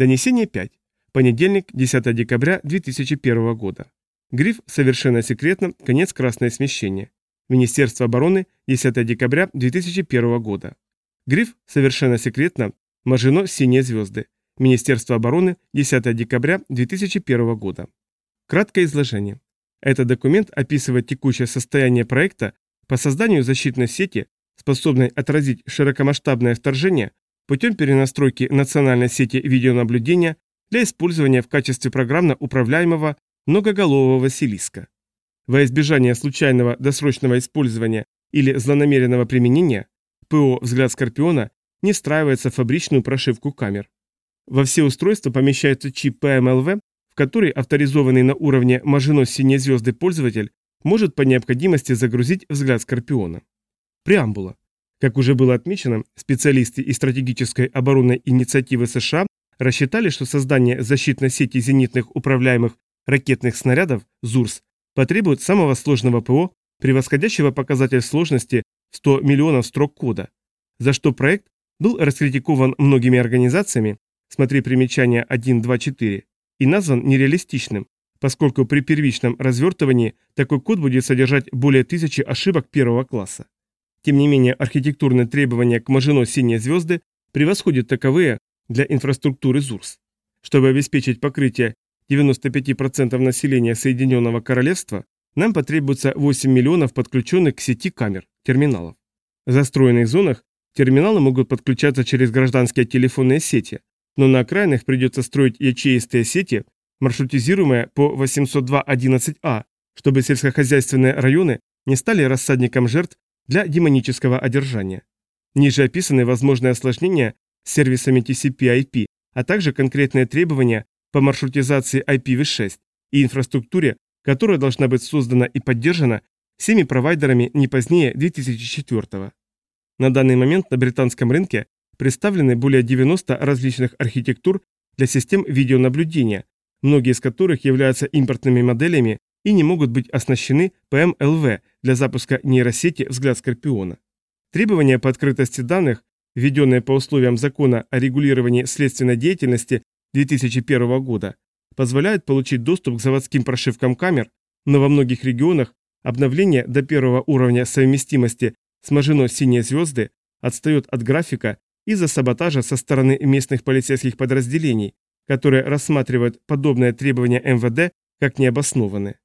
Донесение 5. Понедельник, 10 декабря 2001 года. Гриф «Совершенно секретно. Конец красное смещение». Министерство обороны, 10 декабря 2001 года. Гриф «Совершенно секретно. Мажино синие звезды». Министерство обороны, 10 декабря 2001 года. Краткое изложение. Этот документ описывает текущее состояние проекта по созданию защитной сети, способной отразить широкомасштабное вторжение путем перенастройки национальной сети видеонаблюдения для использования в качестве программно управляемого многоголового Василиска. Во избежание случайного досрочного использования или злонамеренного применения, ПО «Взгляд Скорпиона» не встраивается в фабричную прошивку камер. Во все устройства помещается чип PMLV, в который авторизованный на уровне Мажино синей звезды пользователь может по необходимости загрузить взгляд Скорпиона. Преамбула. Как уже было отмечено, специалисты из стратегической оборонной инициативы США рассчитали, что создание защитной сети зенитных управляемых ракетных снарядов ЗУРС потребует самого сложного ПО, превосходящего показатель сложности 100 миллионов строк кода, за что проект был раскритикован многими организациями, смотри примечание 1.2.4, и назван нереалистичным, поскольку при первичном развертывании такой код будет содержать более тысячи ошибок первого класса. Тем не менее, архитектурные требования к Мажино синие звезды превосходят таковые для инфраструктуры ЗУРС. Чтобы обеспечить покрытие 95% населения Соединенного Королевства, нам потребуется 8 миллионов подключенных к сети камер, терминалов. В застроенных зонах терминалы могут подключаться через гражданские телефонные сети, но на окраинах придется строить ячеистые сети, маршрутизируемые по 802.11а, чтобы сельскохозяйственные районы не стали рассадником жертв для демонического одержания. Ниже описаны возможные осложнения с сервисами TCP-IP, а также конкретные требования по маршрутизации IPv6 и инфраструктуре, которая должна быть создана и поддержана всеми провайдерами не позднее 2004 На данный момент на британском рынке представлены более 90 различных архитектур для систем видеонаблюдения, многие из которых являются импортными моделями и не могут быть оснащены PMLV для запуска нейросети «Взгляд Скорпиона». Требования по открытости данных, введенные по условиям закона о регулировании следственной деятельности 2001 года, позволяют получить доступ к заводским прошивкам камер, но во многих регионах обновление до первого уровня совместимости с Мажино «Синие звезды» отстает от графика из-за саботажа со стороны местных полицейских подразделений, которые рассматривают подобные требования МВД как необоснованные.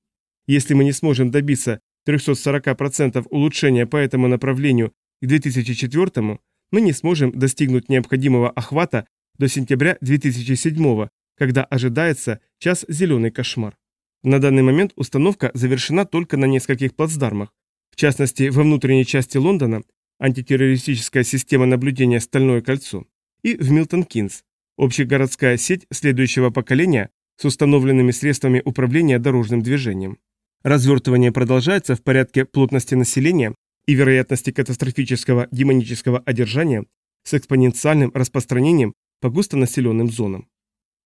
Если мы не сможем добиться 340% улучшения по этому направлению к 2004 мы не сможем достигнуть необходимого охвата до сентября 2007 когда ожидается час «Зеленый кошмар». На данный момент установка завершена только на нескольких плацдармах, в частности, во внутренней части Лондона антитеррористическая система наблюдения «Стальное кольцо» и в Милтон-Кинс, общегородская сеть следующего поколения с установленными средствами управления дорожным движением. Развертывание продолжается в порядке плотности населения и вероятности катастрофического демонического одержания с экспоненциальным распространением по густонаселенным зонам.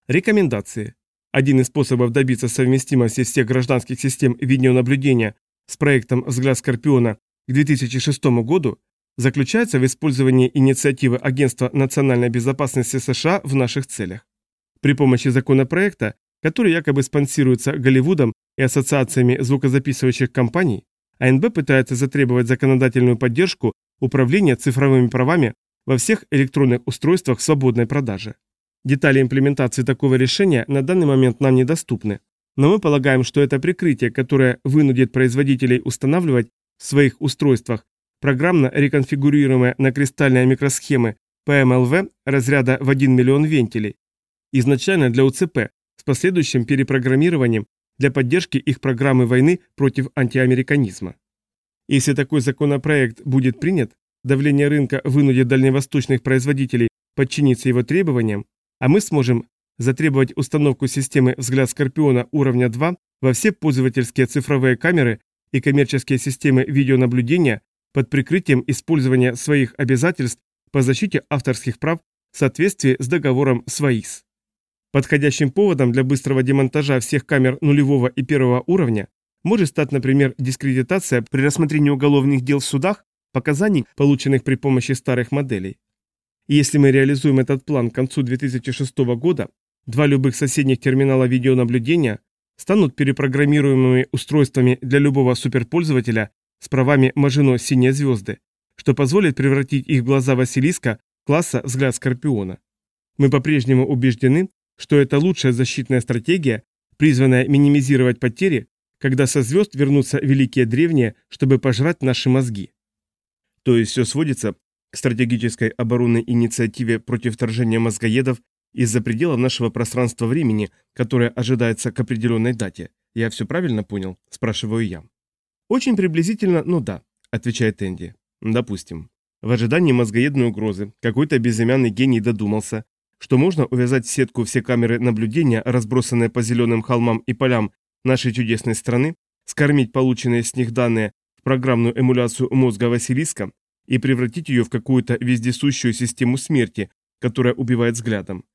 Рекомендации. Один из способов добиться совместимости всех гражданских систем видеонаблюдения с проектом «Взгляд Скорпиона» к 2006 году заключается в использовании инициативы Агентства национальной безопасности США в наших целях. При помощи законопроекта, который якобы спонсируется Голливудом и ассоциациями звукозаписывающих компаний, АНБ пытается затребовать законодательную поддержку управления цифровыми правами во всех электронных устройствах свободной продаже. Детали имплементации такого решения на данный момент нам недоступны, но мы полагаем, что это прикрытие, которое вынудит производителей устанавливать в своих устройствах программно реконфигурируемые на кристальные микросхемы PMLV разряда в 1 миллион вентилей, изначально для УЦП, с последующим перепрограммированием для поддержки их программы войны против антиамериканизма. Если такой законопроект будет принят, давление рынка вынудит дальневосточных производителей подчиниться его требованиям, а мы сможем затребовать установку системы «Взгляд Скорпиона» уровня 2 во все пользовательские цифровые камеры и коммерческие системы видеонаблюдения под прикрытием использования своих обязательств по защите авторских прав в соответствии с договором СВАИС. Подходящим поводом для быстрого демонтажа всех камер нулевого и первого уровня может стать, например, дискредитация при рассмотрении уголовных дел в судах показаний, полученных при помощи старых моделей. И если мы реализуем этот план к концу 2006 года, два любых соседних терминала видеонаблюдения станут перепрограммируемыми устройствами для любого суперпользователя с правами Мажино «Синие звезды», что позволит превратить их глаза Василиска класса «Взгляд Скорпиона». Мы по-прежнему убеждены, что это лучшая защитная стратегия, призванная минимизировать потери, когда со звезд вернутся великие древние, чтобы пожрать наши мозги. То есть все сводится к стратегической оборонной инициативе против вторжения мозгоедов из-за пределов нашего пространства-времени, которое ожидается к определенной дате. Я все правильно понял? Спрашиваю я. Очень приблизительно, ну да, отвечает Энди. Допустим. В ожидании мозгоедной угрозы какой-то безымянный гений додумался, что можно увязать в сетку все камеры наблюдения, разбросанные по зеленым холмам и полям нашей чудесной страны, скормить полученные с них данные в программную эмуляцию мозга Василиска и превратить ее в какую-то вездесущую систему смерти, которая убивает взглядом.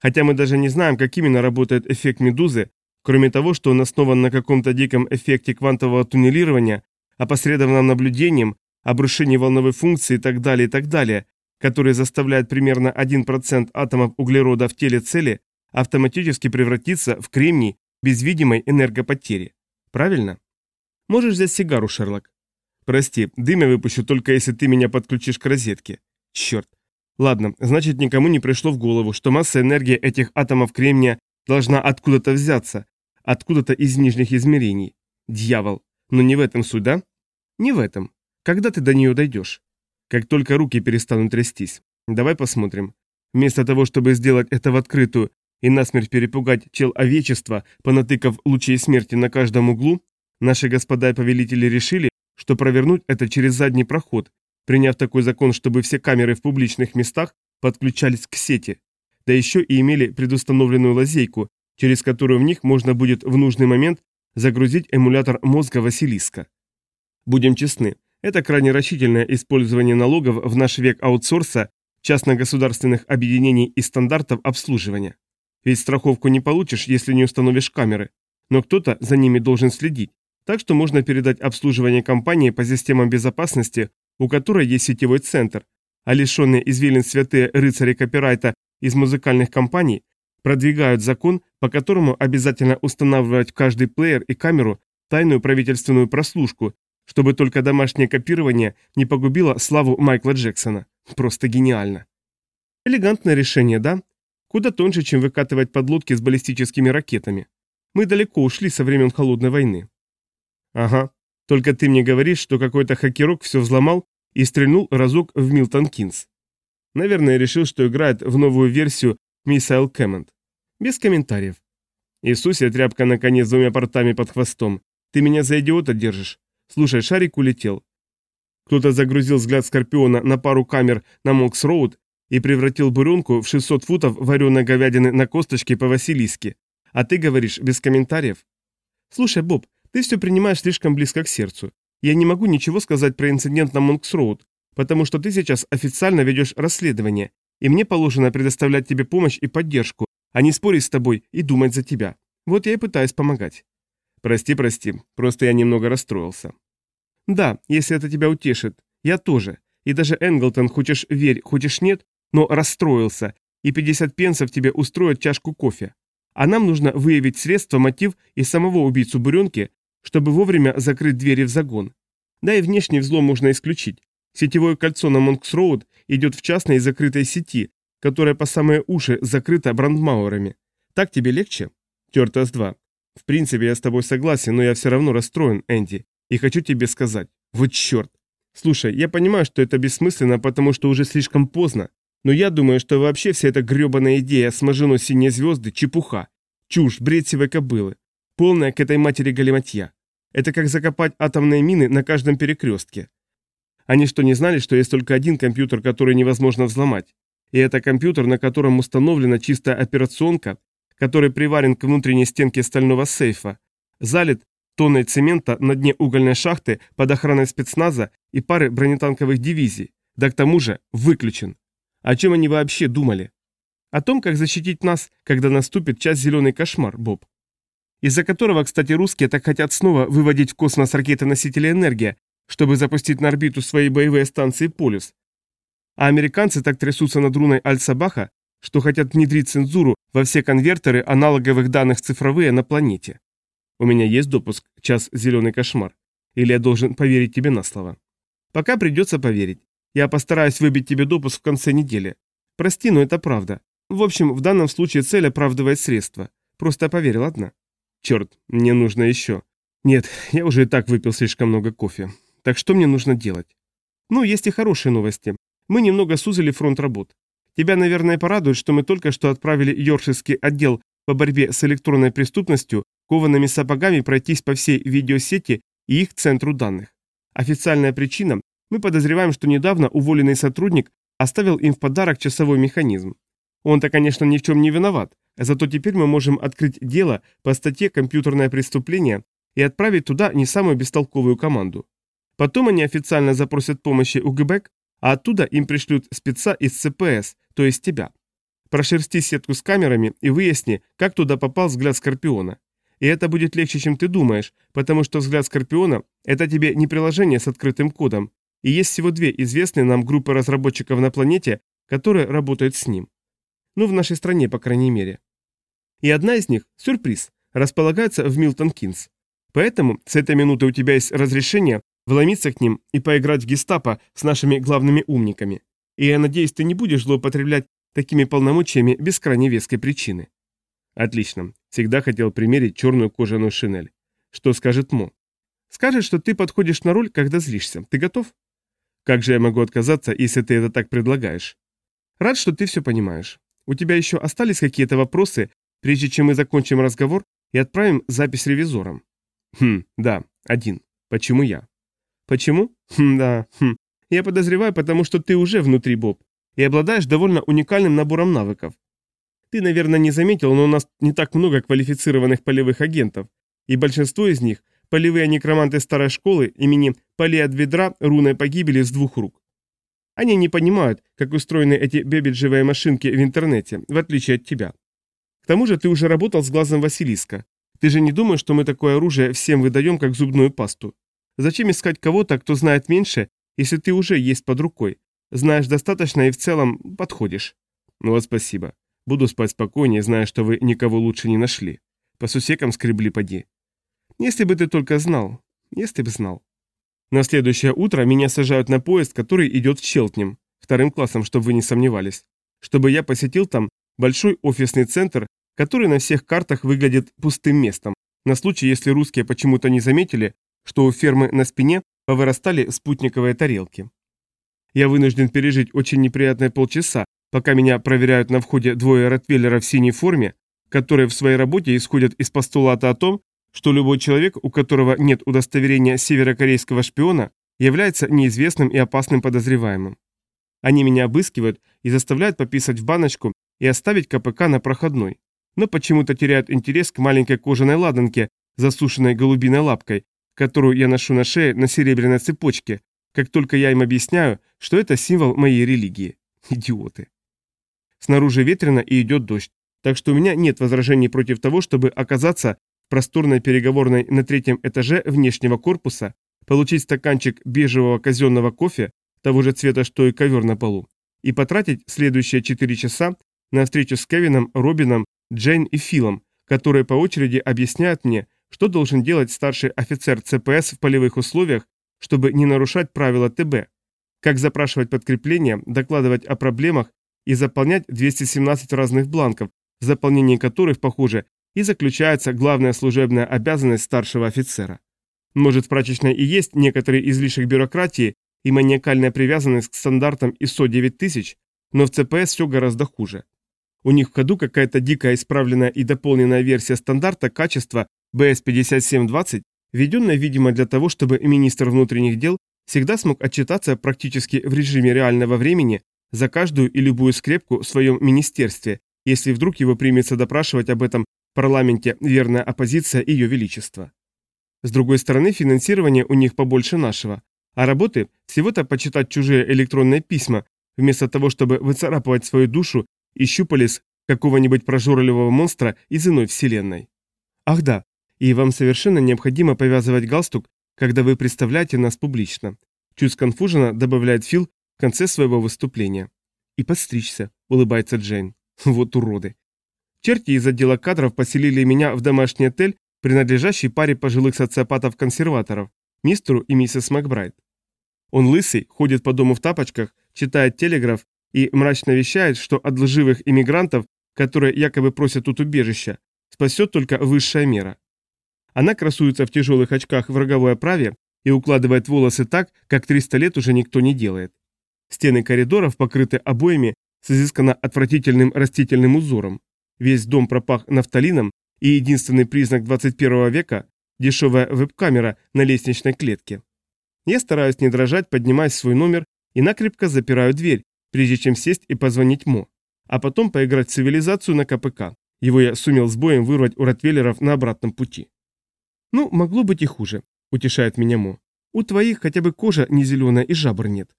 Хотя мы даже не знаем, как именно работает эффект медузы, кроме того, что он основан на каком-то диком эффекте квантового туннелирования, опосредованном наблюдением, обрушении волновой функции и так далее, и так далее, который заставляет примерно 1% атомов углерода в теле цели автоматически превратиться в кремний без видимой энергопотери. Правильно? Можешь взять сигару, Шерлок. Прости, дым я выпущу только если ты меня подключишь к розетке. Черт. Ладно, значит никому не пришло в голову, что масса энергии этих атомов кремния должна откуда-то взяться, откуда-то из нижних измерений. Дьявол. Но не в этом суть, да? Не в этом. Когда ты до нее дойдешь? Как только руки перестанут трястись. Давай посмотрим. Вместо того, чтобы сделать это в открытую и насмерть перепугать чел овечества, понатыкав лучей смерти на каждом углу, наши господа и повелители решили, что провернуть это через задний проход, приняв такой закон, чтобы все камеры в публичных местах подключались к сети, да еще и имели предустановленную лазейку, через которую в них можно будет в нужный момент загрузить эмулятор мозга Василиска. Будем честны, это крайне рачительное использование налогов в наш век аутсорса, частно-государственных объединений и стандартов обслуживания. Ведь страховку не получишь, если не установишь камеры, но кто-то за ними должен следить, так что можно передать обслуживание компании по системам безопасности, у которой есть сетевой центр, а лишенные извилин святые рыцари копирайта из музыкальных компаний продвигают закон, по которому обязательно устанавливать в каждый плеер и камеру тайную правительственную прослушку, чтобы только домашнее копирование не погубило славу Майкла Джексона. Просто гениально. Элегантное решение, да? Куда тоньше, чем выкатывать подлодки с баллистическими ракетами. Мы далеко ушли со времен Холодной войны. Ага, только ты мне говоришь, что какой-то хакерок все взломал и стрельнул разок в Милтон Кинс. Наверное, решил, что играет в новую версию Миссайл Кэммонд. Без комментариев. Иисусе, тряпка наконец с двумя портами под хвостом. Ты меня за идиота держишь. Слушай, шарик улетел. Кто-то загрузил взгляд Скорпиона на пару камер на Монкс-Роуд и превратил буренку в 600 футов вареной говядины на косточке по-василискски. А ты говоришь без комментариев? Слушай, Боб, ты все принимаешь слишком близко к сердцу. Я не могу ничего сказать про инцидент на Монкс-Роуд, потому что ты сейчас официально ведешь расследование, и мне положено предоставлять тебе помощь и поддержку, а не спорить с тобой и думать за тебя. Вот я и пытаюсь помогать. Прости, прости, просто я немного расстроился. Да, если это тебя утешит. Я тоже. И даже Энглтон, хочешь верь, хочешь нет, но расстроился, и 50 пенсов тебе устроят чашку кофе. А нам нужно выявить средства, мотив и самого убийцу Буренки, чтобы вовремя закрыть двери в загон. Да и внешний взлом можно исключить. Сетевое кольцо на Монкс-Роуд идет в частной закрытой сети, которая по самые уши закрыта брандмауэрами. Так тебе легче? Тертас-2. В принципе, я с тобой согласен, но я все равно расстроен, Энди. И хочу тебе сказать. Вот черт. Слушай, я понимаю, что это бессмысленно, потому что уже слишком поздно, но я думаю, что вообще вся эта гребаная идея с мажино синие звезды – чепуха. Чушь, бред сивой кобылы. Полная к этой матери галиматья. Это как закопать атомные мины на каждом перекрестке. Они что, не знали, что есть только один компьютер, который невозможно взломать? И это компьютер, на котором установлена чистая операционка, который приварен к внутренней стенке стального сейфа, залит тонной цемента на дне угольной шахты под охраной спецназа и пары бронетанковых дивизий, да к тому же выключен. О чем они вообще думали? О том, как защитить нас, когда наступит час зеленый кошмар, Боб. Из-за которого, кстати, русские так хотят снова выводить в космос ракеты-носители энергия, чтобы запустить на орбиту свои боевые станции «Полюс». А американцы так трясутся над руной Аль-Сабаха, что хотят внедрить цензуру во все конвертеры аналоговых данных цифровые на планете. У меня есть допуск, час зеленый кошмар. Или я должен поверить тебе на слово? Пока придется поверить. Я постараюсь выбить тебе допуск в конце недели. Прости, но это правда. В общем, в данном случае цель оправдывает средства. Просто поверь, ладно? Черт, мне нужно еще. Нет, я уже и так выпил слишком много кофе. Так что мне нужно делать? Ну, есть и хорошие новости. Мы немного сузили фронт работ. Тебя, наверное, порадует, что мы только что отправили Йоркширский отдел по борьбе с электронной преступностью коваными сапогами пройтись по всей видеосети и их центру данных. Официальная причина – мы подозреваем, что недавно уволенный сотрудник оставил им в подарок часовой механизм. Он-то, конечно, ни в чем не виноват, зато теперь мы можем открыть дело по статье «Компьютерное преступление» и отправить туда не самую бестолковую команду. Потом они официально запросят помощи у ГБЭК, а оттуда им пришлют спеца из ЦПС, то есть тебя. Прошерсти сетку с камерами и выясни, как туда попал взгляд Скорпиона. И это будет легче, чем ты думаешь, потому что взгляд Скорпиона – это тебе не приложение с открытым кодом, и есть всего две известные нам группы разработчиков на планете, которые работают с ним. Ну, в нашей стране, по крайней мере. И одна из них – сюрприз, располагается в Милтон Кинс. Поэтому с этой минуты у тебя есть разрешение вломиться к ним и поиграть в гестапо с нашими главными умниками. И я надеюсь, ты не будешь злоупотреблять такими полномочиями без крайне веской причины. Отлично. Всегда хотел примерить черную кожаную шинель. Что скажет Мо? Скажет, что ты подходишь на роль, когда злишься. Ты готов? Как же я могу отказаться, если ты это так предлагаешь? Рад, что ты все понимаешь. У тебя еще остались какие-то вопросы, прежде чем мы закончим разговор и отправим запись ревизорам? Хм, да, один. Почему я? Почему? Хм, да, хм. Я подозреваю, потому что ты уже внутри, Боб, и обладаешь довольно уникальным набором навыков. Ты, наверное, не заметил, но у нас не так много квалифицированных полевых агентов, и большинство из них – полевые некроманты старой школы имени Полия Ведра руной погибели с двух рук. Они не понимают, как устроены эти бебеджевые машинки в интернете, в отличие от тебя. К тому же ты уже работал с глазом Василиска. Ты же не думаешь, что мы такое оружие всем выдаем, как зубную пасту? Зачем искать кого-то, кто знает меньше, если ты уже есть под рукой? Знаешь достаточно и в целом подходишь. Ну вот спасибо. Буду спать спокойнее, зная, что вы никого лучше не нашли. По сусекам скребли поди. Если бы ты только знал. Если бы знал. На следующее утро меня сажают на поезд, который идет в Челтнем, вторым классом, чтобы вы не сомневались. Чтобы я посетил там большой офисный центр, который на всех картах выглядит пустым местом, на случай, если русские почему-то не заметили, что у фермы на спине повырастали спутниковые тарелки. Я вынужден пережить очень неприятные полчаса, пока меня проверяют на входе двое ротвейлеров в синей форме, которые в своей работе исходят из постулата о том, что любой человек, у которого нет удостоверения северокорейского шпиона, является неизвестным и опасным подозреваемым. Они меня обыскивают и заставляют пописать в баночку и оставить КПК на проходной, но почему-то теряют интерес к маленькой кожаной ладанке, засушенной голубиной лапкой, которую я ношу на шее на серебряной цепочке, как только я им объясняю, что это символ моей религии. Идиоты. Снаружи ветрено и идет дождь, так что у меня нет возражений против того, чтобы оказаться в просторной переговорной на третьем этаже внешнего корпуса, получить стаканчик бежевого казенного кофе, того же цвета, что и ковер на полу, и потратить следующие 4 часа на встречу с Кевином, Робином, Джейн и Филом, которые по очереди объясняют мне, что должен делать старший офицер ЦПС в полевых условиях, чтобы не нарушать правила ТБ, как запрашивать подкрепление, докладывать о проблемах и заполнять 217 разных бланков, в заполнении которых, похоже, и заключается главная служебная обязанность старшего офицера. Может, в прачечной и есть некоторые излишек бюрократии и маниакальная привязанность к стандартам ISO 9000, но в ЦПС все гораздо хуже. У них в ходу какая-то дикая исправленная и дополненная версия стандарта качества BS5720, введенная, видимо, для того, чтобы министр внутренних дел всегда смог отчитаться практически в режиме реального времени за каждую и любую скрепку в своем министерстве, если вдруг его примется допрашивать об этом в парламенте верная оппозиция Ее Величества. С другой стороны, финансирование у них побольше нашего, а работы всего-то почитать чужие электронные письма, вместо того, чтобы выцарапывать свою душу и щупалец какого-нибудь прожорливого монстра из иной вселенной. Ах да, и вам совершенно необходимо повязывать галстук, когда вы представляете нас публично. Чуть сконфуженно добавляет Фил, в конце своего выступления. «И подстричься», — улыбается Джейн. «Вот уроды». Черти из отдела кадров поселили меня в домашний отель, принадлежащий паре пожилых социопатов-консерваторов, мистеру и миссис Макбрайт. Он лысый, ходит по дому в тапочках, читает телеграф и мрачно вещает, что от лживых иммигрантов, которые якобы просят тут убежища, спасет только высшая мера. Она красуется в тяжелых очках в роговой оправе и укладывает волосы так, как 300 лет уже никто не делает. Стены коридоров покрыты обоями с изысканно отвратительным растительным узором. Весь дом пропах нафталином, и единственный признак 21 века – дешевая веб-камера на лестничной клетке. Я стараюсь не дрожать, поднимаясь в свой номер и накрепко запираю дверь, прежде чем сесть и позвонить Мо, а потом поиграть в цивилизацию на КПК. Его я сумел с боем вырвать у ротвейлеров на обратном пути. «Ну, могло быть и хуже», — утешает меня Мо. «У твоих хотя бы кожа не зеленая и жабр нет».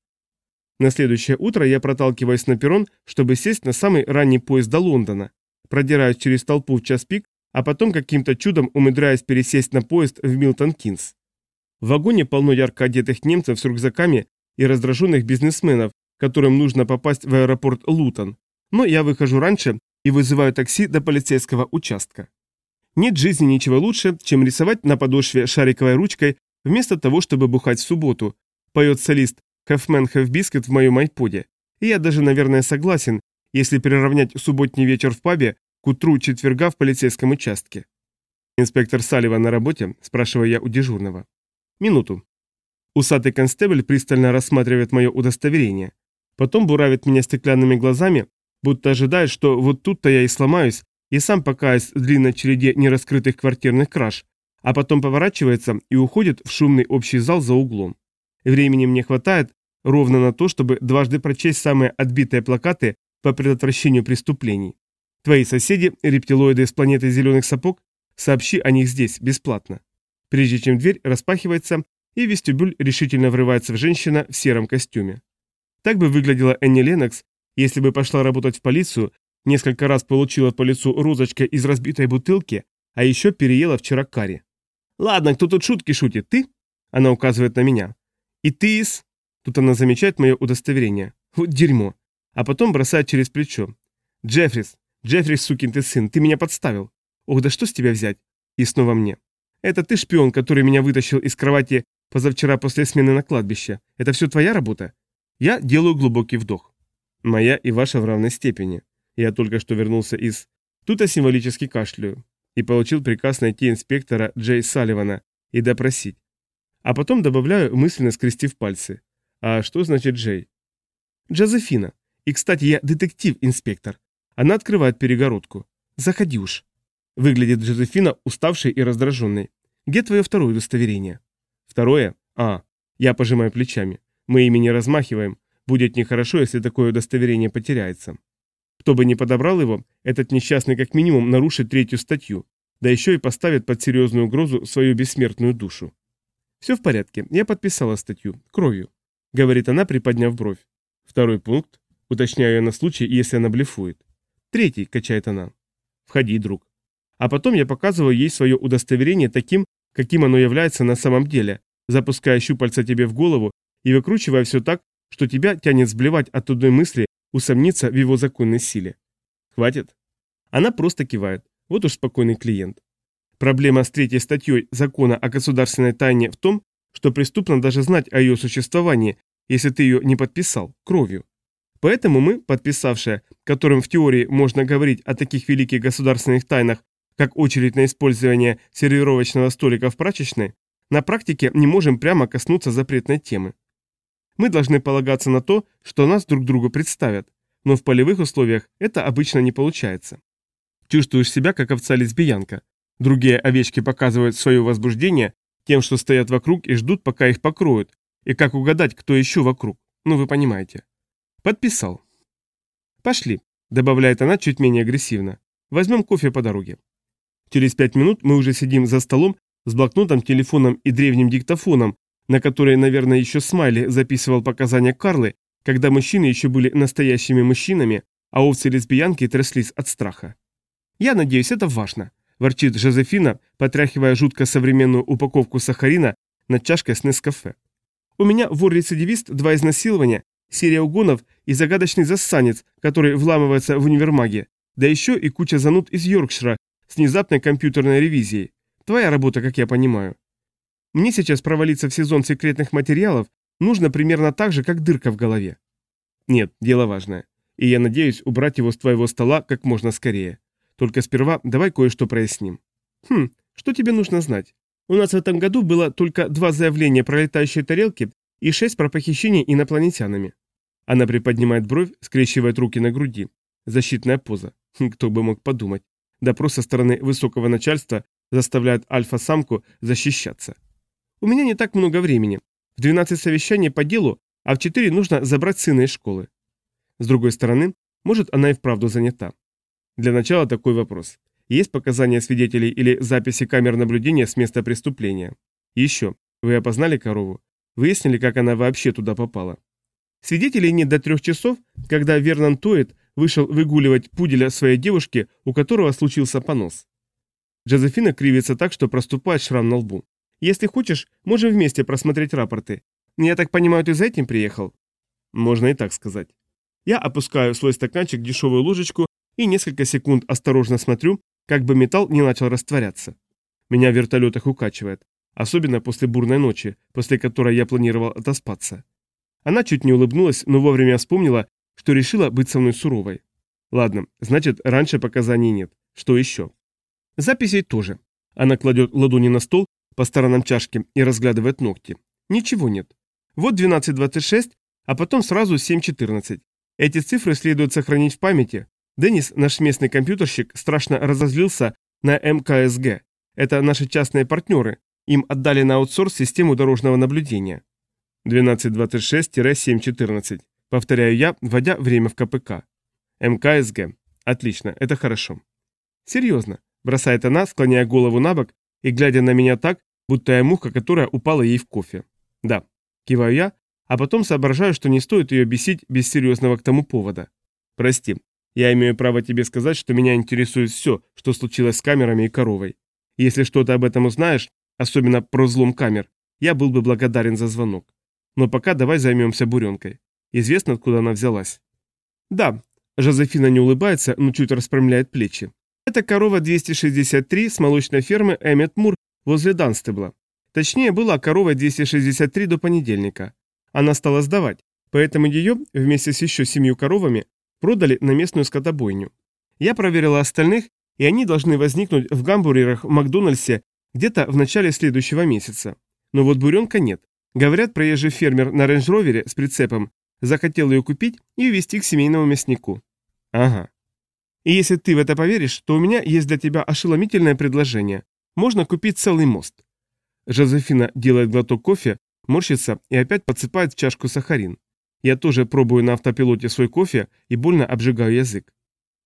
На следующее утро я проталкиваюсь на перрон, чтобы сесть на самый ранний поезд до Лондона, продираюсь через толпу в час пик, а потом каким-то чудом умудряюсь пересесть на поезд в Милтон-Кинс. В вагоне полно ярко одетых немцев с рюкзаками и раздраженных бизнесменов, которым нужно попасть в аэропорт Лутон, но я выхожу раньше и вызываю такси до полицейского участка. Нет в жизни ничего лучше, чем рисовать на подошве шариковой ручкой вместо того, чтобы бухать в субботу, поет солист Half-Man Half-Biscuit в моем айподе. И я даже, наверное, согласен, если приравнять субботний вечер в пабе к утру четверга в полицейском участке. Инспектор Салива на работе, спрашиваю я у дежурного. Минуту. Усатый констебль пристально рассматривает мое удостоверение. Потом буравит меня стеклянными глазами, будто ожидает, что вот тут-то я и сломаюсь, и сам покаюсь в длинной череде нераскрытых квартирных краж, а потом поворачивается и уходит в шумный общий зал за углом. Времени мне хватает ровно на то, чтобы дважды прочесть самые отбитые плакаты по предотвращению преступлений. Твои соседи, рептилоиды с планеты зеленых сапог, сообщи о них здесь, бесплатно. Прежде чем дверь распахивается, и в вестибюль решительно врывается женщина в сером костюме. Так бы выглядела Энни Ленокс, если бы пошла работать в полицию, несколько раз получила по лицу розочкой из разбитой бутылки, а еще переела вчера карри. «Ладно, кто тут шутки шутит? Ты?» Она указывает на меня. «И ты из...» Тут она замечает мое удостоверение. Вот дерьмо. А потом бросает через плечо. «Джеффрис, Джеффрис, сукин ты сын, ты меня подставил. Ох, да что с тебя взять?» И снова мне. «Это ты шпион, который меня вытащил из кровати позавчера после смены на кладбище. Это все твоя работа?» Я делаю глубокий вдох. Моя и ваша в равной степени. Я только что вернулся из... Тут я символически кашляю. И получил приказ найти инспектора Джей Салливана и допросить. А потом добавляю, мысленно скрестив пальцы. А что значит Джей? Джозефина. И, кстати, я детектив-инспектор. Она открывает перегородку. Заходи уж. Выглядит Джозефина уставшей и раздраженной. Где твое второе удостоверение? Второе? А, я пожимаю плечами. Мы ими не размахиваем. Будет нехорошо, если такое удостоверение потеряется. Кто бы ни подобрал его, этот несчастный как минимум нарушит третью статью, да еще и поставит под серьезную угрозу свою бессмертную душу. «Все в порядке, я подписала статью. Кровью», — говорит она, приподняв бровь. Второй пункт. Уточняю я на случай, если она блефует. Третий, качает она. Входи, друг. А потом я показываю ей свое удостоверение таким, каким оно является на самом деле, запуская щупальца тебе в голову и выкручивая все так, что тебя тянет сблевать от одной мысли усомниться в его законной силе. Хватит? Она просто кивает. Вот уж спокойный клиент. Проблема с третьей статьей закона о государственной тайне в том, что преступно даже знать о ее существовании, если ты ее не подписал, кровью. Поэтому мы, подписавшие, которым в теории можно говорить о таких великих государственных тайнах, как очередь на использование сервировочного столика в прачечной, на практике не можем прямо коснуться запретной темы. Мы должны полагаться на то, что нас друг другу представят, но в полевых условиях это обычно не получается. Чувствуешь себя как овца-лесбиянка. Другие овечки показывают свое возбуждение тем, что стоят вокруг и ждут, пока их покроют, и как угадать, кто еще вокруг. Ну, вы понимаете. Подписал. Пошли, добавляет она чуть менее агрессивно. Возьмем кофе по дороге. Через пять минут мы уже сидим за столом с блокнотом, телефоном и древним диктофоном, на которой, наверное, еще Смайли записывал показания Карлы, когда мужчины еще были настоящими мужчинами, а овцы-лесбиянки тряслись от страха. «Я надеюсь, это важно», – ворчит Жозефина, потряхивая жутко современную упаковку сахарина над чашкой с Нескафе. «У меня вор-рецидивист, два изнасилования, серия угонов и загадочный зассанец, который вламывается в универмаге, да еще и куча зануд из Йоркшира с внезапной компьютерной ревизией. Твоя работа, как я понимаю. Мне сейчас провалиться в сезон секретных материалов нужно примерно так же, как дырка в голове. Нет, дело важное. И я надеюсь убрать его с твоего стола как можно скорее. Только сперва давай кое-что проясним. Хм, что тебе нужно знать? У нас в этом году было только два заявления про летающие тарелки и шесть про похищение инопланетянами. Она приподнимает бровь, скрещивает руки на груди. Защитная поза. Хм, кто бы мог подумать. Допрос со стороны высокого начальства заставляет альфа-самку защищаться. У меня не так много времени. В 12 совещаний по делу, а в 4 нужно забрать сына из школы. С другой стороны, может, она и вправду занята. Для начала такой вопрос. Есть показания свидетелей или записи камер наблюдения с места преступления? Еще. Вы опознали корову? Выяснили, как она вообще туда попала? Свидетелей нет до трех часов, когда Вернон Тоет вышел выгуливать пуделя своей девушки, у которого случился понос. Джозефина кривится так, что проступает шрам на лбу. Если хочешь, можем вместе просмотреть рапорты. Я так понимаю, ты за этим приехал? Можно и так сказать. Я опускаю в свой стаканчик дешевую ложечку и несколько секунд осторожно смотрю, как бы металл не начал растворяться. Меня в вертолетах укачивает, особенно после бурной ночи, после которой я планировал отоспаться. Она чуть не улыбнулась, но вовремя вспомнила, что решила быть со мной суровой. Ладно, значит, раньше показаний нет. Что еще? Записей тоже. Она кладет ладони на стол по сторонам чашки и разглядывает ногти. Ничего нет. Вот 12.26, а потом сразу 7.14. Эти цифры следует сохранить в памяти. Деннис, наш местный компьютерщик, страшно разозлился на МКСГ. Это наши частные партнеры. Им отдали на аутсорс систему дорожного наблюдения. 12.26-7.14. Повторяю я, вводя время в КПК. МКСГ. Отлично, это хорошо. Серьезно, бросает она, склоняя голову на бок и глядя на меня так, будто я муха, которая упала ей в кофе. Да, киваю я, а потом соображаю, что не стоит ее бесить без серьезного к тому повода. Прости, я имею право тебе сказать, что меня интересует все, что случилось с камерами и коровой. Если что-то об этом узнаешь, особенно про взлом камер, я был бы благодарен за звонок. Но пока давай займемся буренкой. Известно, откуда она взялась? Да, Жозефина не улыбается, но чуть распрямляет плечи. Это корова 263 с молочной фермы Эммет Мур возле Данстебла. Точнее, была корова 263 до понедельника. Она стала сдавать, поэтому ее вместе с еще семью коровами продали на местную скотобойню. Я проверила остальных, и они должны возникнуть в гамбургерах в Макдональдсе где-то в начале следующего месяца. Но вот буренка нет. Говорят, проезжий фермер на рейндж-ровере с прицепом захотел ее купить и увезти к семейному мяснику. Ага. И если ты в это поверишь, то у меня есть для тебя ошеломительное предложение. Можно купить целый мост. Жозефина делает глоток кофе, морщится и опять подсыпает в чашку сахарин. Я тоже пробую на автопилоте свой кофе и больно обжигаю язык.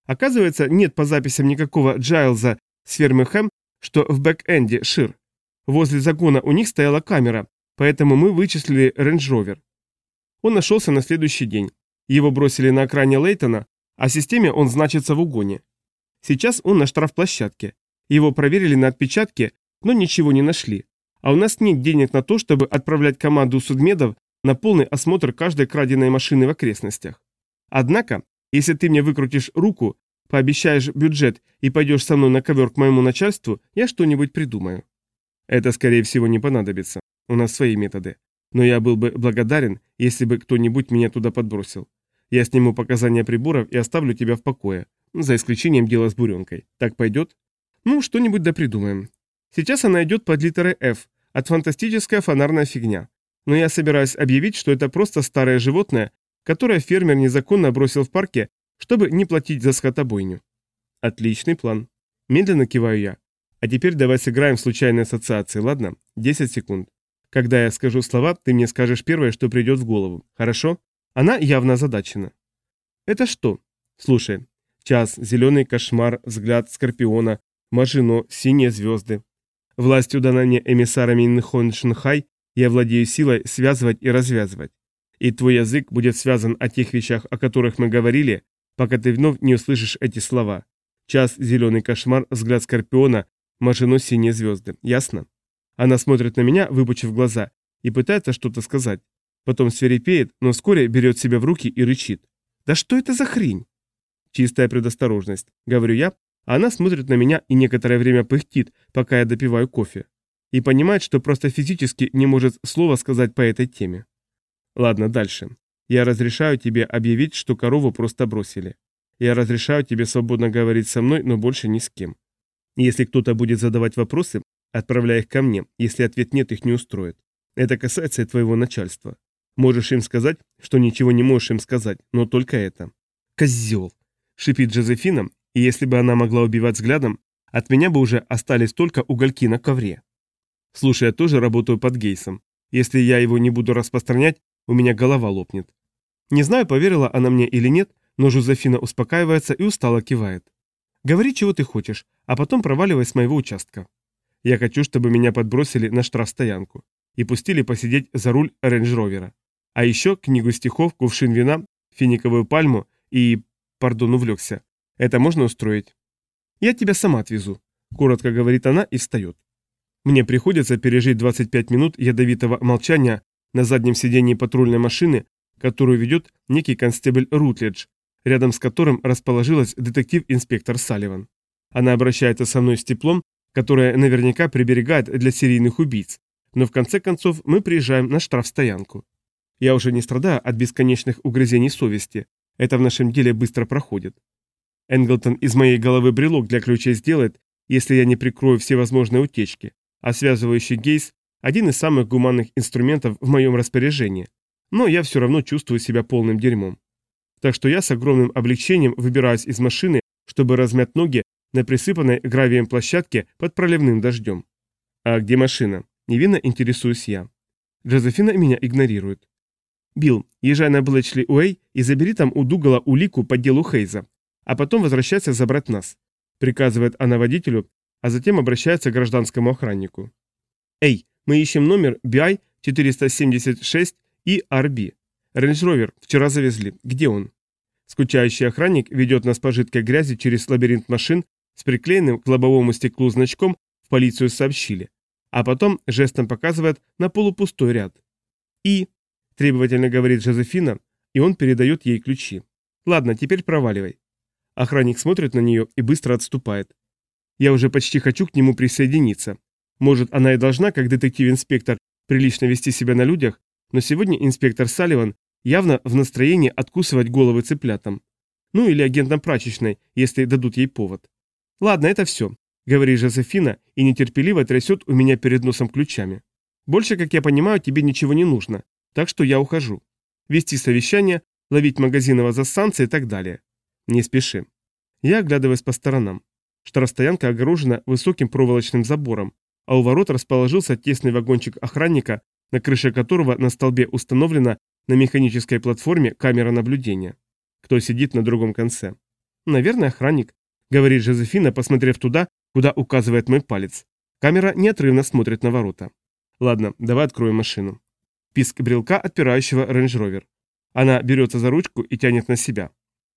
Оказывается, нет по записям никакого Джайлза с фермы Хэм, что в Бэг-Энде, Шир. Возле загона у них стояла камера, поэтому мы вычислили рейндж-ровер. Он нашелся на следующий день. Его бросили на окраине Лейтона, а в системе он значится в угоне. Сейчас он на штрафплощадке. Его проверили на отпечатки, но ничего не нашли. А у нас нет денег на то, чтобы отправлять команду судмедов на полный осмотр каждой краденой машины в окрестностях. Однако, если ты мне выкрутишь руку, пообещаешь бюджет и пойдешь со мной на ковер к моему начальству, я что-нибудь придумаю. Это, скорее всего, не понадобится. У нас свои методы. Но я был бы благодарен, если бы кто-нибудь меня туда подбросил. Я сниму показания приборов и оставлю тебя в покое, за исключением дела с буренкой. Так пойдет? Ну, что-нибудь да придумаем. Сейчас она идет под литерой F, от фантастическая фонарная фигня. Но я собираюсь объявить, что это просто старое животное, которое фермер незаконно бросил в парке, чтобы не платить за скотобойню. Отличный план. Медленно киваю я. А теперь давай сыграем в случайные ассоциации, ладно? 10 секунд. Когда я скажу слова, ты мне скажешь первое, что придет в голову. Хорошо? Она явно озадачена. Это что? Слушай. Час, зеленый кошмар, взгляд скорпиона, Мажино, синие звезды. Властью дана мне эмиссарами Инхон Шинхай, я владею силой связывать и развязывать. И твой язык будет связан о тех вещах, о которых мы говорили, пока ты вновь не услышишь эти слова. Час, зеленый кошмар, взгляд скорпиона, Мажино, синие звезды. Ясно? Она смотрит на меня, выпучив глаза, и пытается что-то сказать. Потом свирепеет, но вскоре берет себя в руки и рычит. «Да что это за хрень?» «Чистая предосторожность», — говорю я, она смотрит на меня и некоторое время пыхтит, пока я допиваю кофе. И понимает, что просто физически не может слова сказать по этой теме. Ладно, дальше. Я разрешаю тебе объявить, что корову просто бросили. Я разрешаю тебе свободно говорить со мной, но больше ни с кем. Если кто-то будет задавать вопросы, отправляй их ко мне, если ответ нет, их не устроит. Это касается и твоего начальства. Можешь им сказать, что ничего не можешь им сказать, но только это. Козел! Шипит Джозефина, и если бы она могла убивать взглядом, от меня бы уже остались только угольки на ковре. Слушай, я тоже работаю под Гейсом. Если я его не буду распространять, у меня голова лопнет. Не знаю, поверила она мне или нет, но Жозефина успокаивается и устало кивает. Говори, чего ты хочешь, а потом проваливай с моего участка. Я хочу, чтобы меня подбросили на штрафстоянку и пустили посидеть за руль рейндж-ровера. А еще книгу стихов, кувшин вина, финиковую пальму и... Пардон, увлекся. Это можно устроить? Я тебя сама отвезу, коротко говорит она и встает. Мне приходится пережить 25 минут ядовитого молчания на заднем сидении патрульной машины, которую ведет некий констебль Рутледж, рядом с которым расположилась детектив-инспектор Салливан. Она обращается со мной с теплом, которое наверняка приберегает для серийных убийц, но в конце концов мы приезжаем на штрафстоянку. Я уже не страдаю от бесконечных угрызений совести, это в нашем деле быстро проходит. Энглтон из моей головы брелок для ключей сделает, если я не прикрою все возможные утечки, а связывающий гейс – один из самых гуманных инструментов в моем распоряжении. Но я все равно чувствую себя полным дерьмом. Так что я с огромным облегчением выбираюсь из машины, чтобы размять ноги на присыпанной гравием площадке под проливным дождем. А где машина? Невинно интересуюсь я. Джозефина меня игнорирует. Билл, езжай на Блэчли Уэй и забери там у Дугала улику по делу Хейза, а потом возвращайся забрать нас. Приказывает она водителю, а затем обращается к гражданскому охраннику. Эй, мы ищем номер BI 476 и RB. Рейндж-ровер вчера завезли. Где он? Скучающий охранник ведет нас по жидкой грязи через лабиринт машин с приклеенным к лобовому стеклу значком в полицию сообщили, а потом жестом показывает на полупустой ряд. И Требовательно говорит Жозефина, и он передает ей ключи. Ладно, теперь проваливай. Охранник смотрит на нее и быстро отступает. Я уже почти хочу к нему присоединиться. Может, она и должна, как детектив-инспектор, прилично вести себя на людях, но сегодня инспектор Салливан явно в настроении откусывать головы цыплятам. Ну или агентам прачечной, если дадут ей повод. Ладно, это все, говорит Жозефина и нетерпеливо трясет у меня перед носом ключами. Больше, как я понимаю, тебе ничего не нужно. Так что я ухожу. Вести совещание, ловить магазинного засанца и так далее. Не спеши. Я оглядываюсь по сторонам. Штрафстоянка огорожена высоким проволочным забором, а у ворот расположился тесный вагончик охранника, на крыше которого на столбе установлена на механической платформе камера наблюдения. Кто сидит на другом конце? Наверное, охранник, говорит Жозефина, посмотрев туда, куда указывает мой палец. Камера неотрывно смотрит на ворота. Ладно, давай откроем машину. Писк брелка, отпирающего рейндж-ровер. Она берется за ручку и тянет на себя.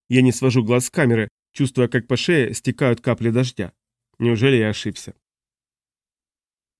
Я не свожу глаз с камеры, чувствуя, как по шее стекают капли дождя. Неужели я ошибся?